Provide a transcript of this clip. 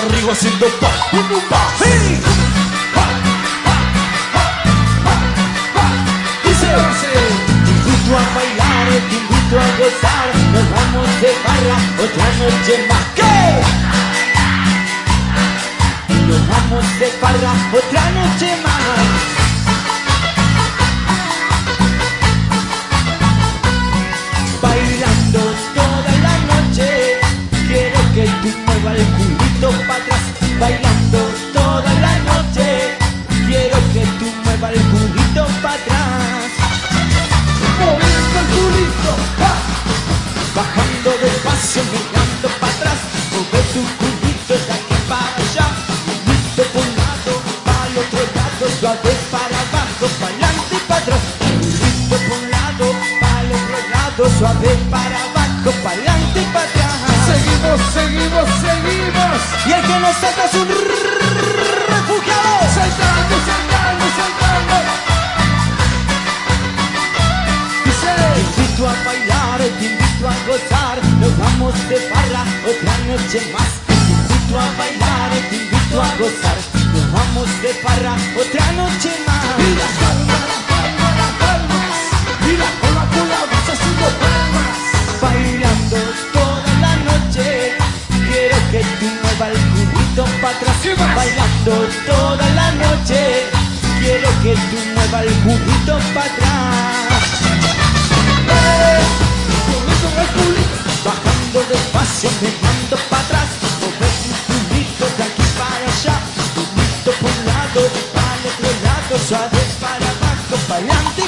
conmigo haciendo pa, pa, pa. Sí. Dice, invito a bailar, te invito a gozar, nos vamos de barra otra noche más. ¿Qué? Nos vamos de barra otra noche más. Bailando toda la noche, quiero que tú muevas el culito para atrás. Moviendo el culito, ¡ja! Bajando despacio, mirando para atrás, mueve tu culito de aquí para allá. Culito por un lado, para el otro lado, suave para abajo, para adelante y para atrás. Culito por un lado, para el otro lado, suave para abajo, Y el que no saca es un refugiado. Saltando, saltando, saltando. Dice, Te invito a bailar, te invito a gozar, nos vamos de farra otra noche más. Te invito a bailar, te invito a gozar, nos vamos de farra otra noche más. y las palmas, palmas, palmas. Mira con la palmas. Bailando toda la noche, quiero que tú el culito para atrás, bailando toda la noche. Quiero que tú muevas el juguito para atrás. Eh, con el culito, bajando despacio, me mando para atrás. Mover tu culito de aquí para allá, culito por un lado, para el otro lado, suave para abajo, para adelante.